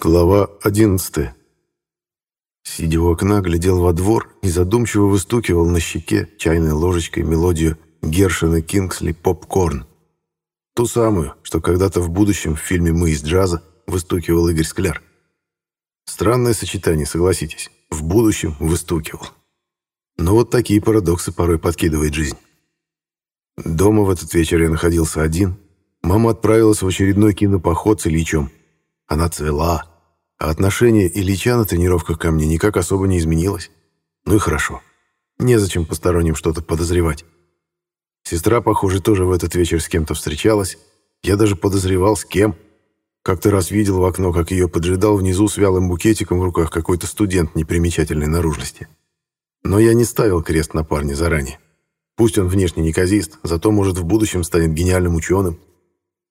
Глава 11. Сидя у окна, глядел во двор и задумчиво выстукивал на щеке чайной ложечкой мелодию Гершина Кингсли «Попкорн». Ту самую, что когда-то в будущем в фильме «Мы из джаза» выстукивал Игорь Скляр. Странное сочетание, согласитесь. В будущем выстукивал. Но вот такие парадоксы порой подкидывает жизнь. Дома в этот вечер я находился один. Мама отправилась в очередной кинопоход с Ильичом. Она цвела, а отношение Ильича на тренировках ко мне никак особо не изменилось. Ну и хорошо. Незачем посторонним что-то подозревать. Сестра, похоже, тоже в этот вечер с кем-то встречалась. Я даже подозревал, с кем. Как-то раз видел в окно, как ее поджидал внизу с вялым букетиком в руках какой-то студент непримечательной наружности. Но я не ставил крест на парня заранее. Пусть он внешне неказист, зато, может, в будущем станет гениальным ученым.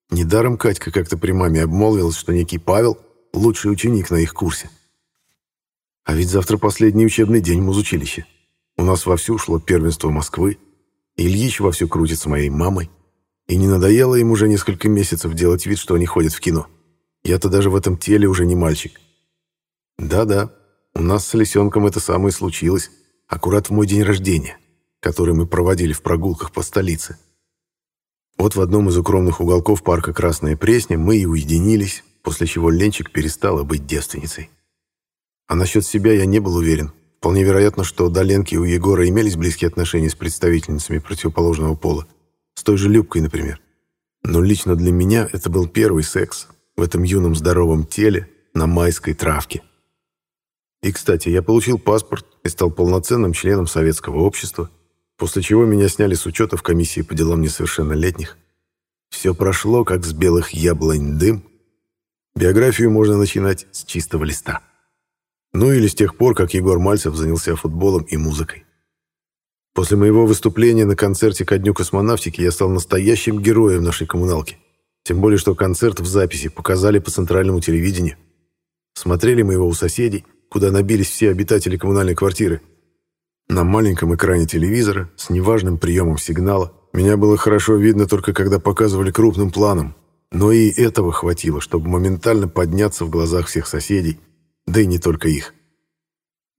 Недаром Катька как-то при маме обмолвилась, что некий Павел — лучший ученик на их курсе. А ведь завтра последний учебный день в музучилище. У нас вовсю шло первенство Москвы. Ильич вовсю крутит с моей мамой. И не надоело им уже несколько месяцев делать вид, что они ходят в кино. Я-то даже в этом теле уже не мальчик. Да-да, у нас с лисенком это самое случилось, аккурат в мой день рождения, который мы проводили в прогулках по столице. Вот в одном из укромных уголков парка Красная Пресня мы и уединились, после чего Ленчик перестала быть девственницей. А насчет себя я не был уверен. Вполне вероятно, что до Ленки у Егора имелись близкие отношения с представительницами противоположного пола. С той же Любкой, например. Но лично для меня это был первый секс в этом юном здоровом теле на майской травке. И, кстати, я получил паспорт и стал полноценным членом советского общества, после чего меня сняли с учета в комиссии по делам несовершеннолетних. Все прошло, как с белых яблонь дым. Биографию можно начинать с чистого листа. Ну или с тех пор, как Егор Мальцев занялся футболом и музыкой. После моего выступления на концерте ко Дню космонавтики я стал настоящим героем нашей коммуналки. Тем более, что концерт в записи показали по центральному телевидению. Смотрели мы его у соседей, куда набились все обитатели коммунальной квартиры – на маленьком экране телевизора с неважным приемом сигнала меня было хорошо видно только когда показывали крупным планом, но и этого хватило, чтобы моментально подняться в глазах всех соседей, да и не только их.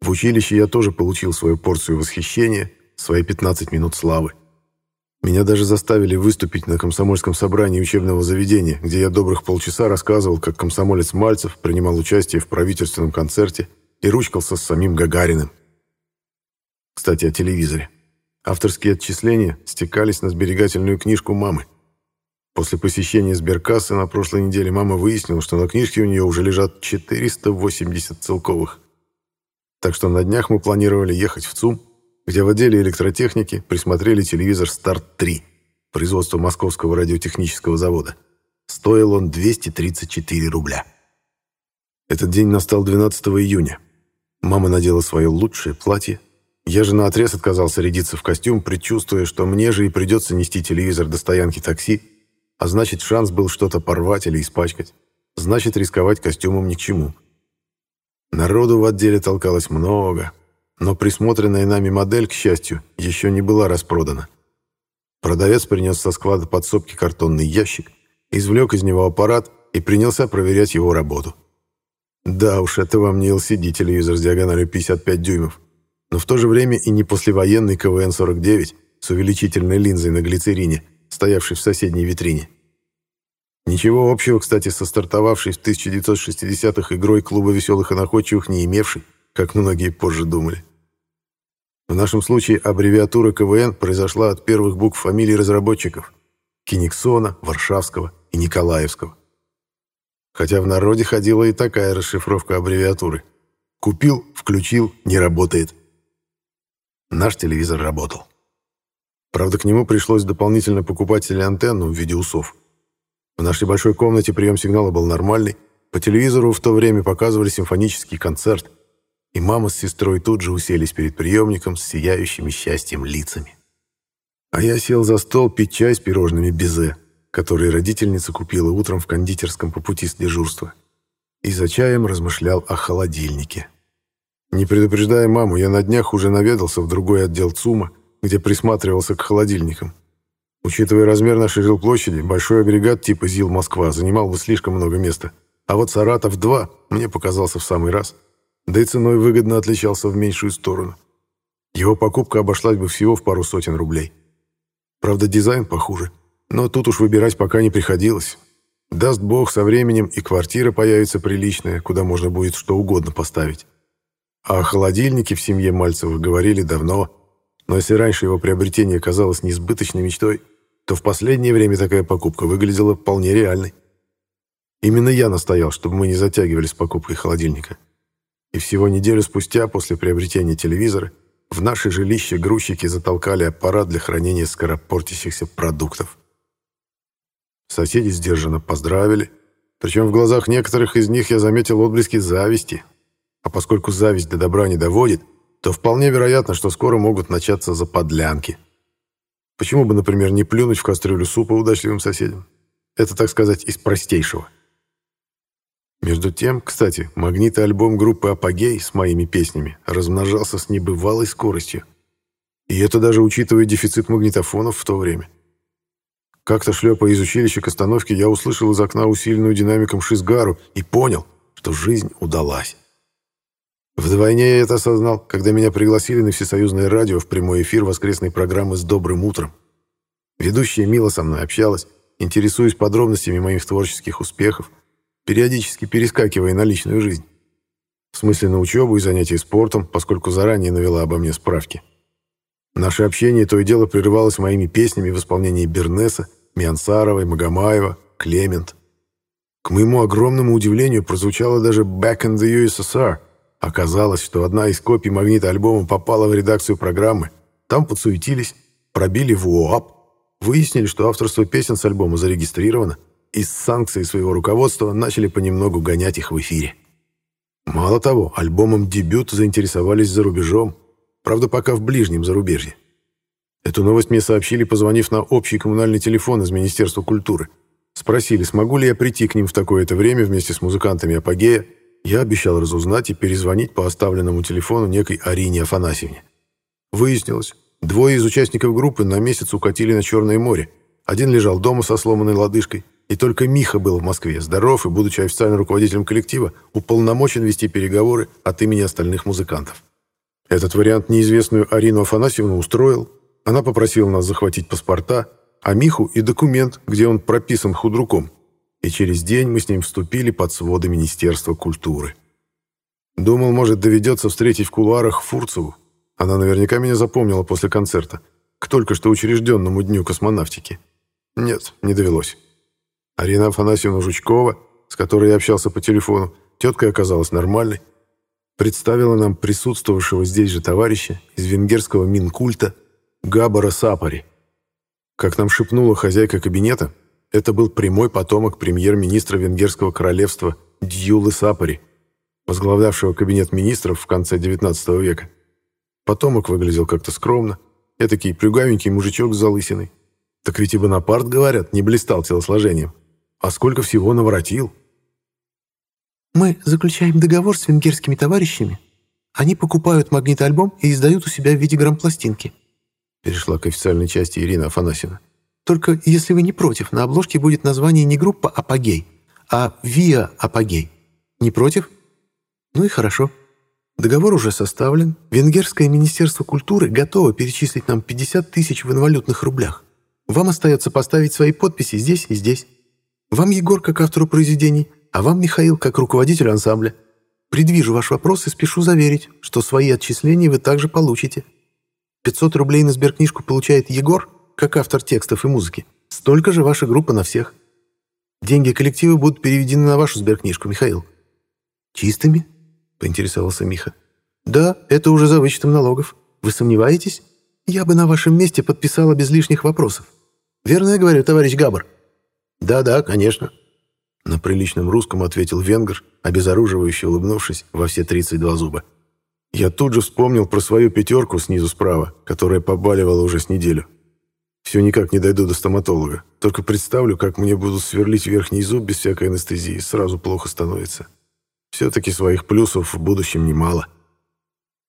В училище я тоже получил свою порцию восхищения, свои 15 минут славы. Меня даже заставили выступить на комсомольском собрании учебного заведения, где я добрых полчаса рассказывал, как комсомолец Мальцев принимал участие в правительственном концерте и ручкался с самим Гагариным. Кстати, о телевизоре. Авторские отчисления стекались на сберегательную книжку мамы. После посещения сберкассы на прошлой неделе мама выяснила, что на книжке у нее уже лежат 480 целковых. Так что на днях мы планировали ехать в ЦУМ, где в отделе электротехники присмотрели телевизор «Старт-3» производства Московского радиотехнического завода. Стоил он 234 рубля. Этот день настал 12 июня. Мама надела свое лучшее платье, я же наотрез отказался рядиться в костюм, предчувствуя, что мне же и придется нести телевизор до стоянки такси, а значит, шанс был что-то порвать или испачкать. Значит, рисковать костюмом ни к чему. Народу в отделе толкалось много, но присмотренная нами модель, к счастью, еще не была распродана. Продавец принес со склада подсобки картонный ящик, извлек из него аппарат и принялся проверять его работу. Да уж, это вам не LCD-телевизор с диагональю 55 дюймов но в то же время и не послевоенный КВН-49 с увеличительной линзой на глицерине, стоявший в соседней витрине. Ничего общего, кстати, со стартовавшей в 1960-х игрой клуба веселых и находчивых не имевшей, как многие позже думали. В нашем случае аббревиатура КВН произошла от первых букв фамилий разработчиков – Кениксона, Варшавского и Николаевского. Хотя в народе ходила и такая расшифровка аббревиатуры. Купил, включил, не работает. Наш телевизор работал. Правда, к нему пришлось дополнительно покупать телеантенну в виде усов. В нашей большой комнате прием сигнала был нормальный. По телевизору в то время показывали симфонический концерт. И мама с сестрой тут же уселись перед приемником с сияющими счастьем лицами. А я сел за стол пить чай с пирожными безе, которые родительница купила утром в кондитерском по пути с дежурства. И за чаем размышлял о холодильнике. Не предупреждая маму, я на днях уже наведался в другой отдел ЦУМа, где присматривался к холодильникам. Учитывая размер нашей жилплощади, большой агрегат типа ЗИЛ Москва занимал бы слишком много места, А вот «Саратов-2» мне показался в самый раз. Да и ценой выгодно отличался в меньшую сторону. Его покупка обошлась бы всего в пару сотен рублей. Правда, дизайн похуже. Но тут уж выбирать пока не приходилось. Даст бог, со временем и квартира появится приличная, куда можно будет что угодно поставить. А о холодильнике в семье Мальцевых говорили давно. Но если раньше его приобретение казалось несбыточной мечтой, то в последнее время такая покупка выглядела вполне реальной. Именно я настоял, чтобы мы не затягивали с покупкой холодильника. И всего неделю спустя, после приобретения телевизора, в наше жилище грузчики затолкали аппарат для хранения скоропортящихся продуктов. Соседи сдержанно поздравили, причем в глазах некоторых из них я заметил отблески зависти. А поскольку зависть до добра не доводит, то вполне вероятно, что скоро могут начаться заподлянки. Почему бы, например, не плюнуть в кастрюлю супа удачливым соседям? Это, так сказать, из простейшего. Между тем, кстати, магнитный альбом группы «Апогей» с моими песнями размножался с небывалой скоростью. И это даже учитывая дефицит магнитофонов в то время. Как-то шлепая из училища к остановке, я услышал из окна усиленную динамиком шизгару и понял, что жизнь удалась. Вдвойне я это осознал, когда меня пригласили на всесоюзное радио в прямой эфир воскресной программы «С добрым утром». Ведущая мило со мной общалась, интересуясь подробностями моих творческих успехов, периодически перескакивая на личную жизнь. В смысле на учебу и занятия спортом, поскольку заранее навела обо мне справки. Наше общение то и дело прерывалось моими песнями в исполнении Бернеса, Миансаровой, Магомаева, Клемент. К моему огромному удивлению прозвучало даже «Back in the USSR», Оказалось, что одна из копий магнита альбома попала в редакцию программы. Там подсуетились, пробили в УОАП, выяснили, что авторство песен с альбома зарегистрировано, и с санкцией своего руководства начали понемногу гонять их в эфире. Мало того, альбомом «Дебют» заинтересовались за рубежом, правда, пока в ближнем зарубежье. Эту новость мне сообщили, позвонив на общий коммунальный телефон из Министерства культуры. Спросили, смогу ли я прийти к ним в такое-то время вместе с музыкантами «Апогея», я обещал разузнать и перезвонить по оставленному телефону некой Арине Афанасьевне. Выяснилось, двое из участников группы на месяц укатили на Черное море. Один лежал дома со сломанной лодыжкой, и только Миха был в Москве, здоров и, будучи официальным руководителем коллектива, уполномочен вести переговоры от имени остальных музыкантов. Этот вариант неизвестную Арину Афанасьевну устроил. Она попросила нас захватить паспорта, а Миху и документ, где он прописан худруком и через день мы с ним вступили под своды Министерства культуры. Думал, может, доведется встретить в кулуарах Фурцеву. Она наверняка меня запомнила после концерта, к только что учрежденному Дню космонавтики. Нет, не довелось. Арина Афанасьевна Жучкова, с которой я общался по телефону, тетка оказалась нормальной, представила нам присутствовавшего здесь же товарища из венгерского Минкульта Габара Сапари. Как нам шепнула хозяйка кабинета, это был прямой потомок премьер-министра Венгерского королевства Дьюлы Сапари, возглавлявшего кабинет министров в конце XIX века. Потомок выглядел как-то скромно, этакий плюгавенький мужичок с залысиной. Так ведь и Бонапарт, говорят, не блистал телосложением. А сколько всего наворотил. Мы заключаем договор с венгерскими товарищами. Они покупают магнитоальбом и издают у себя в виде грампластинки. Перешла к официальной части Ирина Афанасьевна. Только если вы не против, на обложке будет название не группа «Апогей», а «Виа Апогей». Не против? Ну и хорошо. Договор уже составлен. Венгерское министерство культуры готово перечислить нам 50 тысяч в инвалютных рублях. Вам остается поставить свои подписи здесь и здесь. Вам Егор как автору произведений, а вам Михаил как руководитель ансамбля. Предвижу ваш вопрос и спешу заверить, что свои отчисления вы также получите. 500 рублей на сберкнижку получает Егор, как автор текстов и музыки. Столько же ваша группа на всех. Деньги коллектива будут переведены на вашу сберкнижку, Михаил». «Чистыми?» — поинтересовался Миха. «Да, это уже за вычетом налогов. Вы сомневаетесь? Я бы на вашем месте подписала без лишних вопросов. Верно я говорю, товарищ Габар?» «Да-да, конечно», — на приличном русском ответил венгер, обезоруживающе улыбнувшись во все 32 зуба. Я тут же вспомнил про свою пятерку снизу справа, которая побаливала уже с неделю. Все никак не дойду до стоматолога. Только представлю, как мне будут сверлить верхний зуб без всякой анестезии. Сразу плохо становится. Все-таки своих плюсов в будущем немало.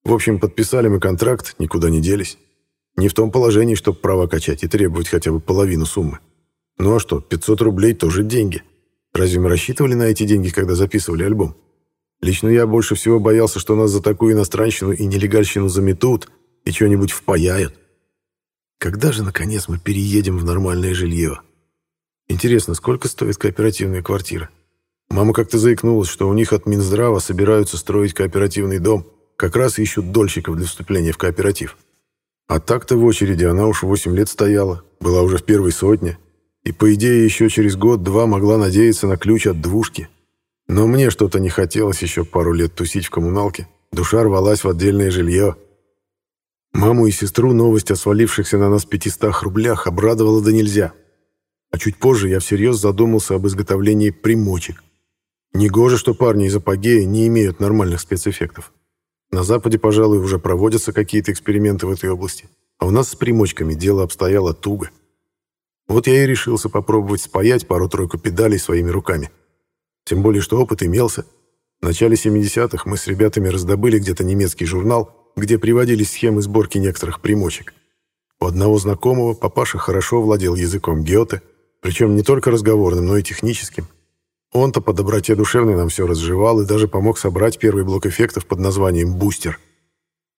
В общем, подписали мы контракт, никуда не делись. Не в том положении, чтобы права качать и требовать хотя бы половину суммы. Ну а что, 500 рублей тоже деньги. Разве мы рассчитывали на эти деньги, когда записывали альбом? Лично я больше всего боялся, что нас за такую иностранщину и нелегальщину заметут и что-нибудь впаяют. Когда же, наконец, мы переедем в нормальное жилье? Интересно, сколько стоит кооперативная квартира? Мама как-то заикнулась, что у них от Минздрава собираются строить кооперативный дом, как раз ищут дольщиков для вступления в кооператив. А так-то в очереди она уж 8 лет стояла, была уже в первой сотне, и, по идее, еще через год-два могла надеяться на ключ от двушки. Но мне что-то не хотелось еще пару лет тусить в коммуналке. Душа рвалась в отдельное жилье. Маму и сестру новость о свалившихся на нас 500 рублях обрадовала да нельзя. А чуть позже я всерьез задумался об изготовлении примочек. Негоже, что парни из апогея не имеют нормальных спецэффектов. На Западе, пожалуй, уже проводятся какие-то эксперименты в этой области. А у нас с примочками дело обстояло туго. Вот я и решился попробовать спаять пару-тройку педалей своими руками. Тем более, что опыт имелся. В начале 70-х мы с ребятами раздобыли где-то немецкий журнал, где приводились схемы сборки некоторых примочек. У одного знакомого папаша хорошо владел языком Гёте, причем не только разговорным, но и техническим. Он-то по доброте душевной нам все разжевал и даже помог собрать первый блок эффектов под названием «Бустер»,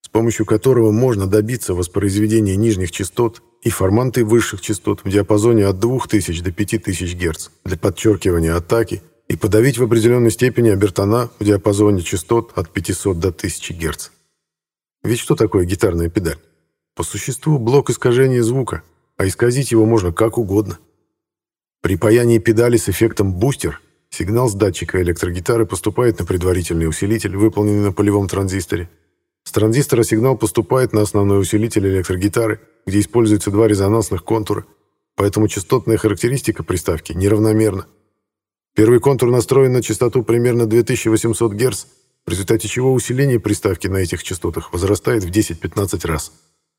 с помощью которого можно добиться воспроизведения нижних частот и форманты высших частот в диапазоне от 2000 до 5000 Гц для подчеркивания атаки и подавить в определенной степени обертона в диапазоне частот от 500 до 1000 Гц. Ведь что такое гитарная педаль? По существу блок искажения звука, а исказить его можно как угодно. При паянии педали с эффектом бустер сигнал с датчика электрогитары поступает на предварительный усилитель, выполненный на полевом транзисторе, с транзистора сигнал поступает на основной усилитель электрогитары, где используются два резонансных контура, поэтому частотная характеристика приставки неравномерна. Первый контур настроен на частоту примерно 2800 Гц, в результате чего усиление приставки на этих частотах возрастает в 10-15 раз.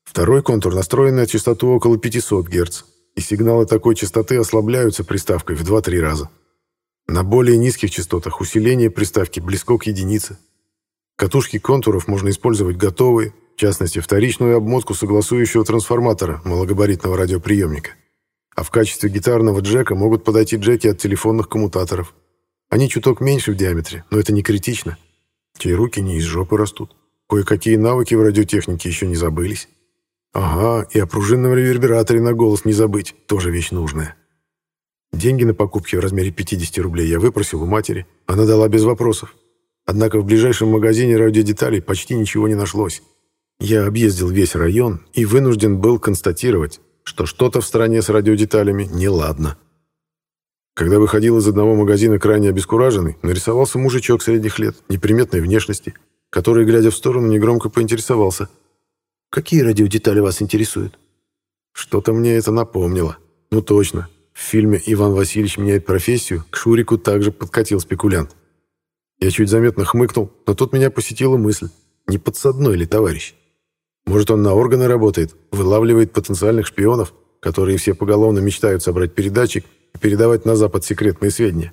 Второй контур настроен на частоту около 500 Гц, и сигналы такой частоты ослабляются приставкой в 2-3 раза. На более низких частотах усиление приставки близко к единице, Катушки контуров можно использовать готовые, в частности, вторичную обмотку согласующего трансформатора малогабаритного радиоприемника. А в качестве гитарного джека могут подойти джеки от телефонных коммутаторов. Они чуток меньше в диаметре, но это не критично. Чьи руки не из жопы растут. Кое-какие навыки в радиотехнике еще не забылись. Ага, и о пружинном ревербераторе на голос не забыть, тоже вещь нужная. Деньги на покупки в размере 50 рублей я выпросил у матери. Она дала без вопросов. Однако в ближайшем магазине радиодеталей почти ничего не нашлось. Я объездил весь район и вынужден был констатировать, что что-то в стране с радиодеталями неладно. Когда выходил из одного магазина крайне обескураженный, нарисовался мужичок средних лет, неприметной внешности, который, глядя в сторону, негромко поинтересовался. «Какие радиодетали вас интересуют?» Что-то мне это напомнило. Ну точно, в фильме «Иван Васильевич меняет профессию» к Шурику также подкатил спекулянт. Я чуть заметно хмыкнул, но тут меня посетила мысль, не подсадной ли товарищ? Может, он на органы работает, вылавливает потенциальных шпионов, которые все поголовно мечтают собрать передатчик и передавать на Запад секретные сведения.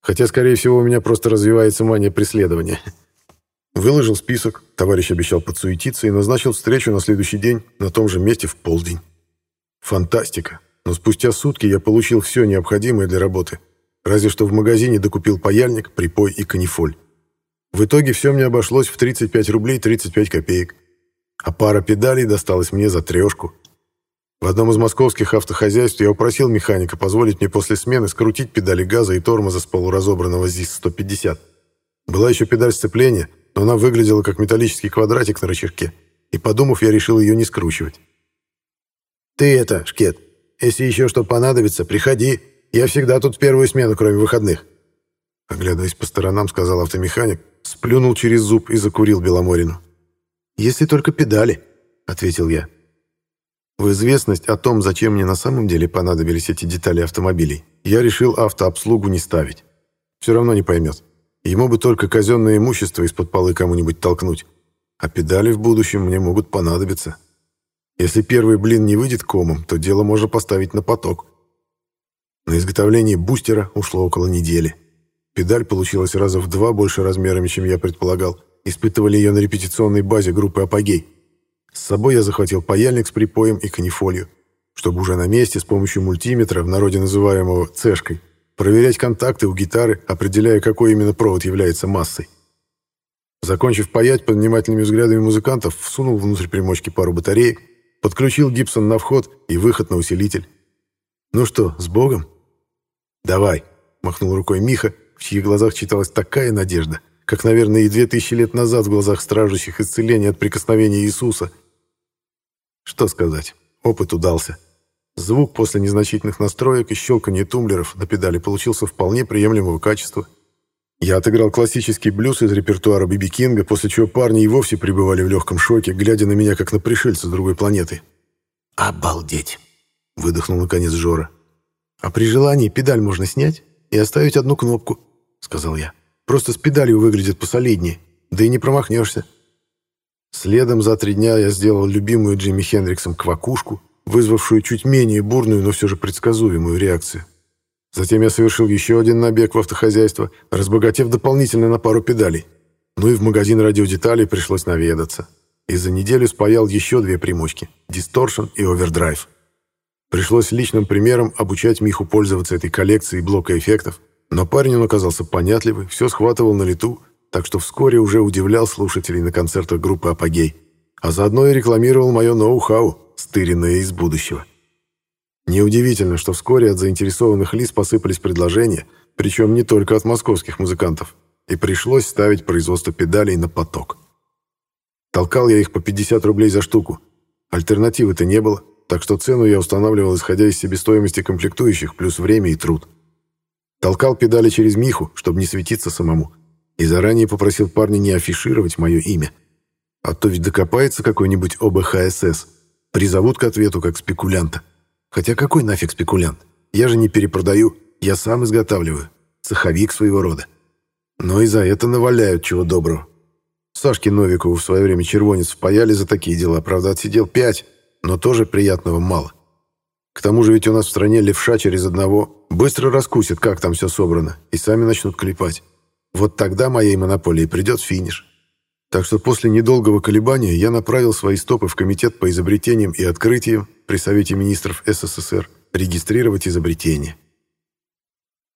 Хотя, скорее всего, у меня просто развивается мания преследования. Выложил список, товарищ обещал подсуетиться и назначил встречу на следующий день на том же месте в полдень. Фантастика. Но спустя сутки я получил все необходимое для работы – Разве что в магазине докупил паяльник, припой и канифоль. В итоге все мне обошлось в 35 рублей 35 копеек. А пара педалей досталась мне за трешку. В одном из московских автохозяйств я упросил механика позволить мне после смены скрутить педали газа и тормоза с полуразобранного ЗИС-150. Была еще педаль сцепления, но она выглядела как металлический квадратик на рычажке. И подумав, я решил ее не скручивать. «Ты это, Шкет, если еще что понадобится, приходи», я всегда тут в первую смену, кроме выходных». Оглядываясь по сторонам, сказал автомеханик, сплюнул через зуб и закурил Беломорину. «Если только педали», — ответил я. В известность о том, зачем мне на самом деле понадобились эти детали автомобилей, я решил автообслугу не ставить. Все равно не поймет. Ему бы только казенное имущество из-под полы кому-нибудь толкнуть. А педали в будущем мне могут понадобиться. Если первый блин не выйдет комом, то дело можно поставить на поток. На изготовление бустера ушло около недели. Педаль получилась раза в два больше размерами, чем я предполагал. Испытывали ее на репетиционной базе группы «Апогей». С собой я захватил паяльник с припоем и канифолью, чтобы уже на месте с помощью мультиметра, в народе называемого «цешкой», проверять контакты у гитары, определяя, какой именно провод является массой. Закончив паять под внимательными взглядами музыкантов, всунул внутрь примочки пару батареек, подключил Гибсон на вход и выход на усилитель. «Ну что, с Богом?» «Давай», — махнул рукой Миха, в чьих глазах читалась такая надежда, как, наверное, и две тысячи лет назад в глазах стражущих исцеления от прикосновения Иисуса. Что сказать, опыт удался. Звук после незначительных настроек и щелканья тумблеров на педали получился вполне приемлемого качества. Я отыграл классический блюз из репертуара Биби Кинга, после чего парни и вовсе пребывали в легком шоке, глядя на меня как на пришельца с другой планеты. «Обалдеть!» — выдохнул наконец Жора. «А при желании педаль можно снять и оставить одну кнопку», — сказал я. «Просто с педалью выглядит посолиднее, да и не промахнешься». Следом за три дня я сделал любимую Джимми Хендриксом квакушку, вызвавшую чуть менее бурную, но все же предсказуемую реакцию. Затем я совершил еще один набег в автохозяйство, разбогатев дополнительно на пару педалей. Ну и в магазин радиодеталей пришлось наведаться. И за неделю спаял еще две примочки – Distortion и Overdrive. Пришлось личным примером обучать Миху пользоваться этой коллекцией блока эффектов, но парень он оказался понятливый, все схватывал на лету, так что вскоре уже удивлял слушателей на концертах группы «Апогей», а заодно и рекламировал мое ноу-хау – стыренное из будущего. Неудивительно, что вскоре от заинтересованных лиц посыпались предложения, причем не только от московских музыкантов, и пришлось ставить производство педалей на поток. Толкал я их по 50 рублей за штуку. Альтернативы-то не было, так что цену я устанавливал, исходя из себестоимости комплектующих, плюс время и труд. Толкал педали через Миху, чтобы не светиться самому, и заранее попросил парня не афишировать мое имя. А то ведь докопается какой-нибудь ОБХСС, Призовут к ответу как спекулянта. Хотя какой нафиг спекулянт? Я же не перепродаю, я сам изготавливаю. Цеховик своего рода. Но и за это наваляют чего доброго. Сашке Новикову в свое время червонец впаяли за такие дела. Правда, отсидел пять, но тоже приятного мало. К тому же ведь у нас в стране левша через одного быстро раскусит, как там все собрано, и сами начнут клепать. Вот тогда моей монополии придет финиш. Так что после недолгого колебания я направил свои стопы в Комитет по изобретениям и открытиям при Совете министров СССР регистрировать изобретение.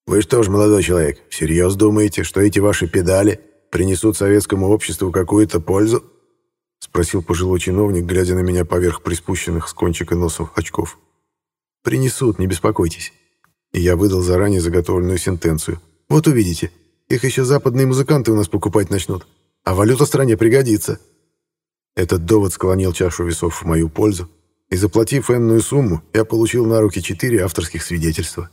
«Вы что ж, молодой человек, всерьез думаете, что эти ваши педали принесут советскому обществу какую-то пользу?» — спросил пожилой чиновник, глядя на меня поверх приспущенных с кончика носов очков. «Принесут, не беспокойтесь». И я выдал заранее заготовленную сентенцию. «Вот увидите, их еще западные музыканты у нас покупать начнут а валюта стране пригодится». Этот довод склонил чашу весов в мою пользу, и, заплатив энную сумму, я получил на руки четыре авторских свидетельства.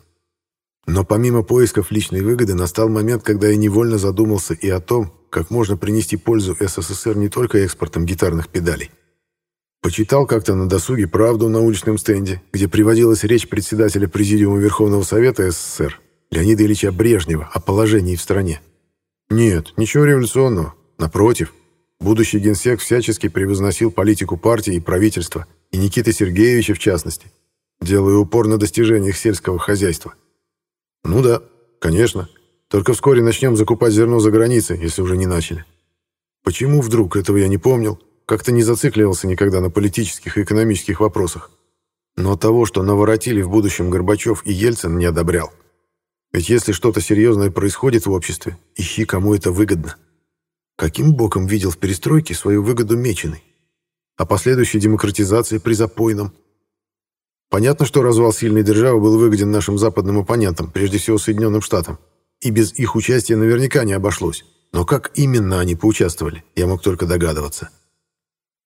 Но помимо поисков личной выгоды настал момент, когда я невольно задумался и о том, как можно принести пользу СССР не только экспортом гитарных педалей. Почитал как-то на досуге правду на уличном стенде, где приводилась речь председателя Президиума Верховного Совета СССР Леонида Ильича Брежнева о положении в стране. Нет, ничего революционного. Напротив, будущий генсек всячески превозносил политику партии и правительства, и Никиты Сергеевича в частности, делая упор на достижениях сельского хозяйства. Ну да, конечно, только вскоре начнем закупать зерно за границей, если уже не начали. Почему вдруг, этого я не помнил, как-то не зацикливался никогда на политических и экономических вопросах. Но того, что наворотили в будущем Горбачев и Ельцин, не одобрял. Ведь если что-то серьезное происходит в обществе, ищи, кому это выгодно. Каким боком видел в перестройке свою выгоду Меченый? А последующей демократизации при запойном? Понятно, что развал сильной державы был выгоден нашим западным оппонентам, прежде всего Соединенным Штатам. И без их участия наверняка не обошлось. Но как именно они поучаствовали, я мог только догадываться.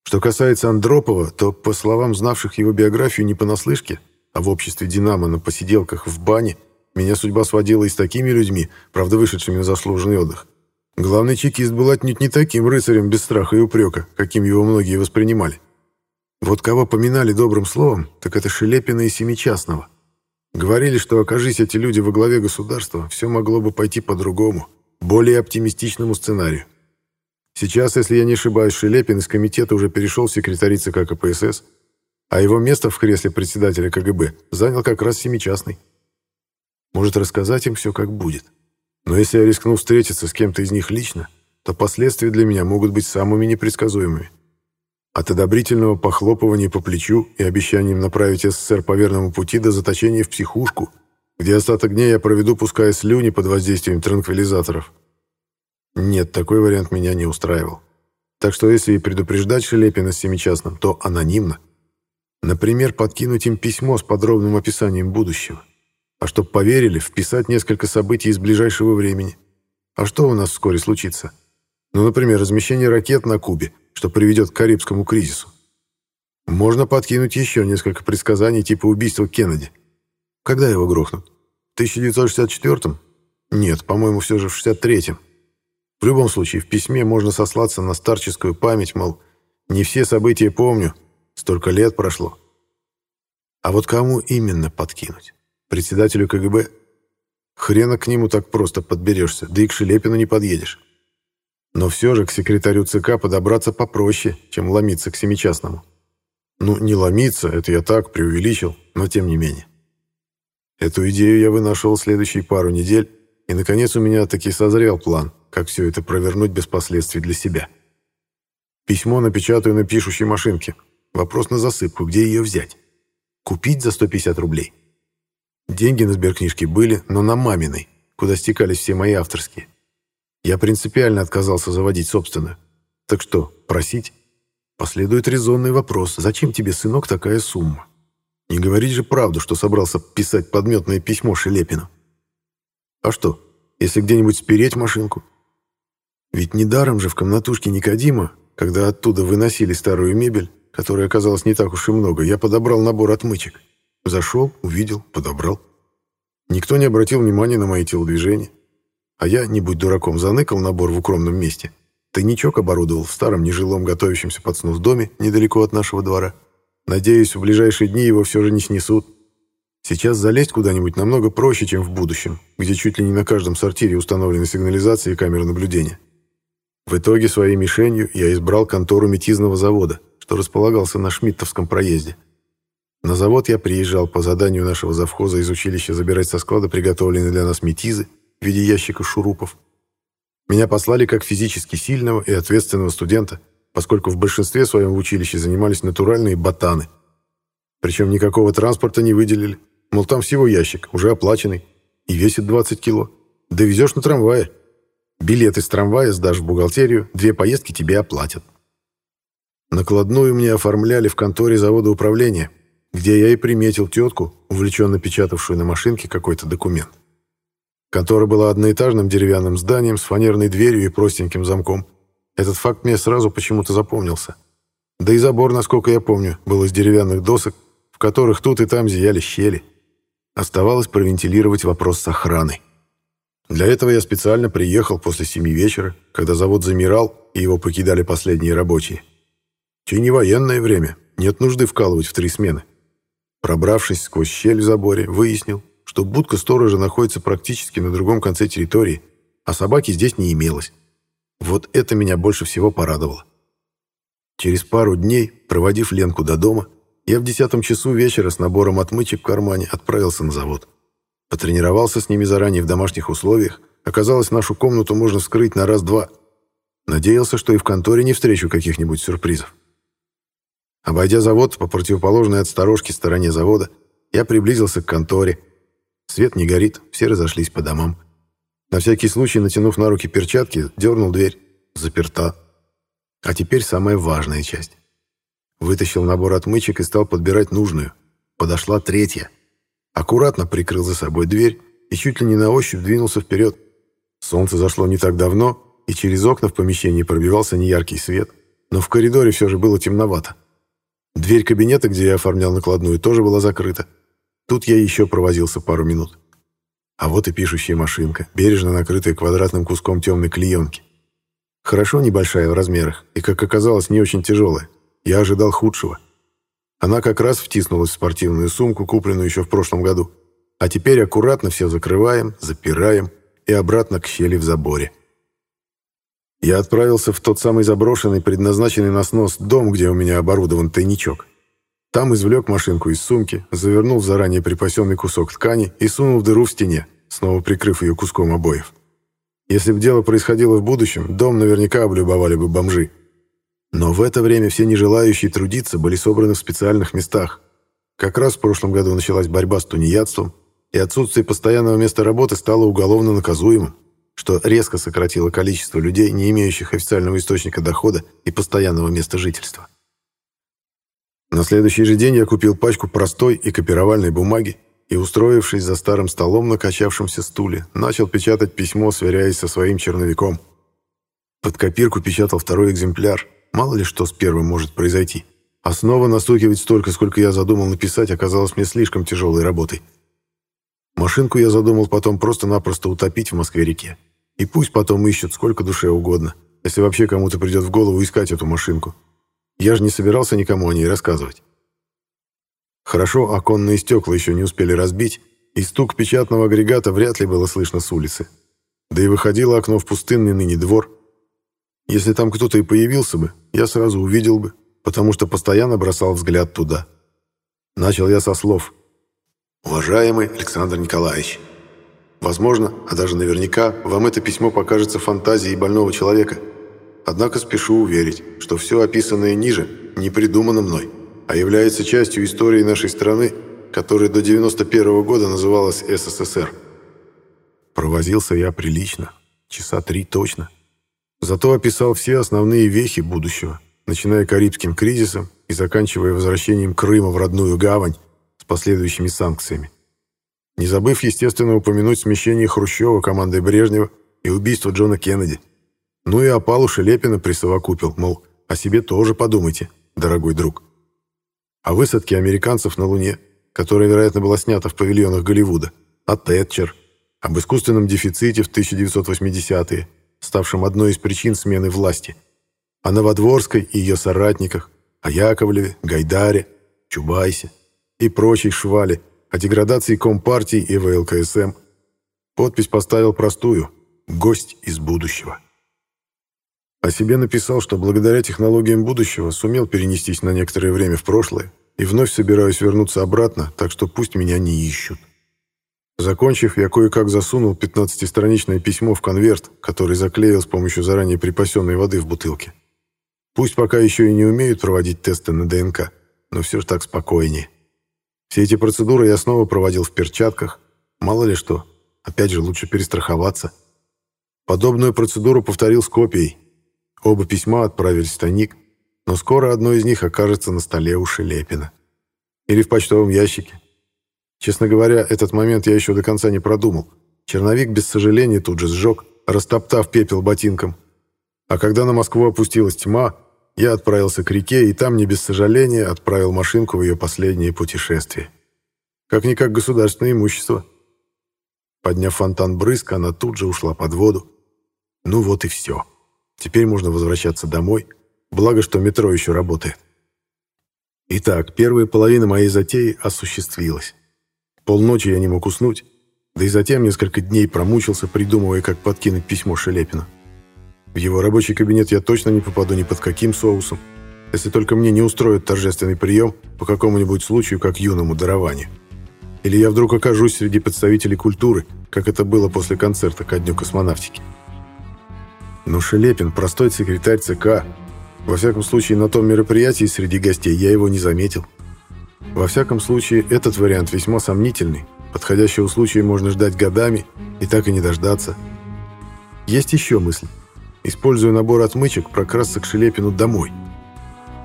Что касается Андропова, то, по словам знавших его биографию не понаслышке, а в обществе «Динамо» на посиделках в бане, меня судьба сводила и с такими людьми, правда вышедшими на заслуженный отдых, Главный чекист был отнюдь не таким рыцарем без страха и упрека, каким его многие воспринимали. Вот кого поминали добрым словом, так это Шелепина и Семичастного. Говорили, что, окажись эти люди во главе государства, все могло бы пойти по-другому, более оптимистичному сценарию. Сейчас, если я не ошибаюсь, Шелепин из комитета уже перешел в секретари ЦК КПСС, а его место в кресле председателя КГБ занял как раз Семичастный. Может рассказать им все, как будет. Но если я рискну встретиться с кем-то из них лично, то последствия для меня могут быть самыми непредсказуемыми. От одобрительного похлопывания по плечу и обещанием направить СССР по верному пути до заточения в психушку, где остаток дня я проведу, пуская слюни под воздействием транквилизаторов. Нет, такой вариант меня не устраивал. Так что если и предупреждать Шелепина с Семичастным, то анонимно. Например, подкинуть им письмо с подробным описанием будущего. А чтоб поверили, вписать несколько событий из ближайшего времени. А что у нас вскоре случится? Ну, например, размещение ракет на Кубе, что приведет к Карибскому кризису. Можно подкинуть еще несколько предсказаний типа убийства Кеннеди. Когда его грохнут? В 1964-м? Нет, по-моему, все же в 63-м. В любом случае, в письме можно сослаться на старческую память, мол, не все события помню, столько лет прошло. А вот кому именно подкинуть? Председателю КГБ? Хрена к нему так просто подберешься, да и к Шелепину не подъедешь. Но все же к секретарю ЦК подобраться попроще, чем ломиться к семичастному. Ну, не ломиться, это я так преувеличил, но тем не менее. Эту идею я вынашивал следующие пару недель, и, наконец, у меня таки созрел план, как все это провернуть без последствий для себя. Письмо напечатаю на пишущей машинке. Вопрос на засыпку, где ее взять? Купить за 150 рублей. Деньги на сберкнижке были, но на маминой, куда стекались все мои авторские. Я принципиально отказался заводить собственную. Так что, просить? Последует резонный вопрос. Зачем тебе, сынок, такая сумма? Не говорить же правду, что собрался писать подметное письмо Шелепину. А что, если где-нибудь спереть машинку? Ведь недаром же в комнатушке Никодима, когда оттуда выносили старую мебель, которой оказалось не так уж и много, я подобрал набор отмычек. Зашел, увидел, подобрал. Никто не обратил внимания на мои телодвижения. А я, не будь дураком, заныкал набор в укромном месте. Тайничок оборудовал в старом нежилом готовящемся под снос доме недалеко от нашего двора. Надеюсь, в ближайшие дни его все же не снесут. Сейчас залезть куда-нибудь намного проще, чем в будущем, где чуть ли не на каждом сортире установлены сигнализации и камеры наблюдения. В итоге своей мишенью я избрал контору метизного завода, что располагался на Шмидтовском проезде. На завод я приезжал по заданию нашего завхоза из училища забирать со склада приготовленные для нас метизы в виде ящика шурупов. Меня послали как физически сильного и ответственного студента, поскольку в большинстве своем в училище занимались натуральные ботаны. Причем никакого транспорта не выделили. Мол, там всего ящик, уже оплаченный, и весит 20 кило. Довезешь на трамвае. Билет из трамвая сдашь в бухгалтерию, две поездки тебе оплатят. Накладную мне оформляли в конторе завода управления, где я и приметил тетку, увлеченно печатавшую на машинке какой-то документ. Контора была одноэтажным деревянным зданием с фанерной дверью и простеньким замком. Этот факт мне сразу почему-то запомнился. Да и забор, насколько я помню, был из деревянных досок, в которых тут и там зияли щели. Оставалось провентилировать вопрос с охраной. Для этого я специально приехал после семи вечера, когда завод замирал, и его покидали последние рабочие. Чей не военное время, нет нужды вкалывать в три смены. Пробравшись сквозь щель в заборе, выяснил, что будка сторожа находится практически на другом конце территории, а собаки здесь не имелось. Вот это меня больше всего порадовало. Через пару дней, проводив Ленку до дома, я в десятом часу вечера с набором отмычек в кармане отправился на завод. Потренировался с ними заранее в домашних условиях. Оказалось, нашу комнату можно вскрыть на раз-два. Надеялся, что и в конторе не встречу каких-нибудь сюрпризов. Обойдя завод по противоположной от сторожки стороне завода, я приблизился к конторе. Свет не горит, все разошлись по домам. На всякий случай, натянув на руки перчатки, дернул дверь. Заперта. А теперь самая важная часть. Вытащил набор отмычек и стал подбирать нужную. Подошла третья — аккуратно прикрыл за собой дверь и чуть ли не на ощупь двинулся вперед. Солнце зашло не так давно, и через окна в помещении пробивался неяркий свет, но в коридоре все же было темновато. Дверь кабинета, где я оформлял накладную, тоже была закрыта. Тут я еще провозился пару минут. А вот и пишущая машинка, бережно накрытая квадратным куском темной клеенки. Хорошо небольшая в размерах и, как оказалось, не очень тяжелая. Я ожидал худшего. Она как раз втиснулась в спортивную сумку, купленную еще в прошлом году. А теперь аккуратно все закрываем, запираем и обратно к щели в заборе. Я отправился в тот самый заброшенный, предназначенный на снос дом, где у меня оборудован тайничок. Там извлек машинку из сумки, завернул в заранее припасенный кусок ткани и сунул в дыру в стене, снова прикрыв ее куском обоев. Если бы дело происходило в будущем, дом наверняка облюбовали бы бомжи. Но в это время все нежелающие трудиться были собраны в специальных местах. Как раз в прошлом году началась борьба с тунеядством, и отсутствие постоянного места работы стало уголовно наказуемым, что резко сократило количество людей, не имеющих официального источника дохода и постоянного места жительства. На следующий же день я купил пачку простой и копировальной бумаги и, устроившись за старым столом на качавшемся стуле, начал печатать письмо, сверяясь со своим черновиком. Под копирку печатал второй экземпляр, мало ли что с первым может произойти. А снова настукивать столько, сколько я задумал написать, оказалось мне слишком тяжелой работой. Машинку я задумал потом просто-напросто утопить в Москве-реке. И пусть потом ищут сколько душе угодно, если вообще кому-то придет в голову искать эту машинку. Я же не собирался никому о ней рассказывать. Хорошо, оконные стекла еще не успели разбить, и стук печатного агрегата вряд ли было слышно с улицы. Да и выходило окно в пустынный ныне двор. Если там кто-то и появился бы, я сразу увидел бы, потому что постоянно бросал взгляд туда. Начал я со слов. «Уважаемый Александр Николаевич, возможно, а даже наверняка, вам это письмо покажется фантазией больного человека. Однако спешу уверить, что все описанное ниже не придумано мной, а является частью истории нашей страны, которая до 91 -го года называлась СССР». Провозился я прилично, часа три точно. Зато описал все основные вехи будущего – начиная Карибским кризисом и заканчивая возвращением Крыма в родную гавань последующими санкциями. Не забыв, естественно, упомянуть смещение Хрущева командой Брежнева и убийство Джона Кеннеди. Ну и опалу Шелепина присовокупил, мол, о себе тоже подумайте, дорогой друг. О высадке американцев на Луне, которая, вероятно, была снята в павильонах Голливуда, о Тэтчер, об искусственном дефиците в 1980-е, ставшем одной из причин смены власти – о Новодворской и ее соратниках, о Яковлеве, Гайдаре, Чубайсе и прочей швали, о деградации Компартии и ВЛКСМ. Подпись поставил простую «Гость из будущего». О себе написал, что благодаря технологиям будущего сумел перенестись на некоторое время в прошлое и вновь собираюсь вернуться обратно, так что пусть меня не ищут. Закончив, я кое-как засунул 15-страничное письмо в конверт, который заклеил с помощью заранее припасенной воды в бутылке. Пусть пока еще и не умеют проводить тесты на ДНК, но все же так спокойнее. Все эти процедуры я снова проводил в перчатках. Мало ли что. Опять же, лучше перестраховаться. Подобную процедуру повторил с копией. Оба письма отправились в тайник, но скоро одно из них окажется на столе у Шелепина. Или в почтовом ящике. Честно говоря, этот момент я еще до конца не продумал. Черновик без сожаления тут же сжег, растоптав пепел ботинком. А когда на Москву опустилась тьма, я отправился к реке и там не без сожаления отправил машинку в ее последнее путешествие. Как-никак государственное имущество. Подняв фонтан брызг, она тут же ушла под воду. Ну вот и все. Теперь можно возвращаться домой. Благо, что метро еще работает. Итак, первая половина моей затеи осуществилась. Полночи я не мог уснуть, да и затем несколько дней промучился, придумывая, как подкинуть письмо Шелепину. В его рабочий кабинет я точно не попаду ни под каким соусом, если только мне не устроят торжественный прием по какому-нибудь случаю, как юному дарованию. Или я вдруг окажусь среди представителей культуры, как это было после концерта ко Дню космонавтики. Но Шелепин – простой секретарь ЦК. Во всяком случае, на том мероприятии среди гостей я его не заметил. Во всяком случае, этот вариант весьма сомнительный. Подходящего случая можно ждать годами и так и не дождаться. Есть еще мысль используя набор отмычек, прокрасться к Шелепину домой.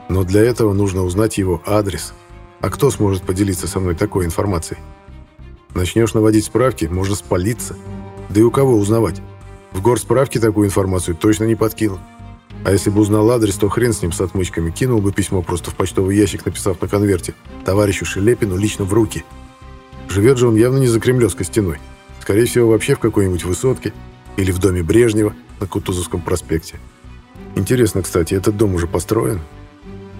Но для этого нужно узнать его адрес. А кто сможет поделиться со мной такой информацией? Начнешь наводить справки, можно спалиться. Да и у кого узнавать? В горсправке такую информацию точно не подкинул. А если бы узнал адрес, то хрен с ним с отмычками. Кинул бы письмо просто в почтовый ящик, написав на конверте «Товарищу Шелепину лично в руки». Живет же он явно не за Кремлевской стеной. Скорее всего, вообще в какой-нибудь высотке или в доме Брежнева – на Кутузовском проспекте. Интересно, кстати, этот дом уже построен?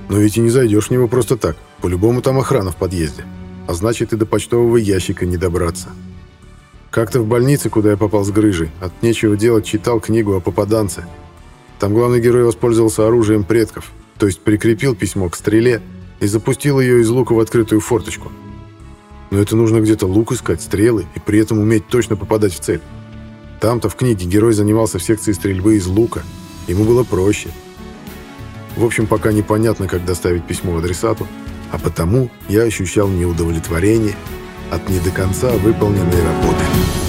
Но ведь и не зайдешь в него просто так. По-любому там охрана в подъезде. А значит, и до почтового ящика не добраться. Как-то в больнице, куда я попал с грыжей, от нечего делать читал книгу о попаданце. Там главный герой воспользовался оружием предков, то есть прикрепил письмо к стреле и запустил ее из лука в открытую форточку. Но это нужно где-то лук искать, стрелы, и при этом уметь точно попадать в цель. Там-то в книге герой занимался в секции стрельбы из лука. Ему было проще. В общем, пока непонятно, как доставить письмо адресату, а потому я ощущал неудовлетворение от не до конца выполненной работы.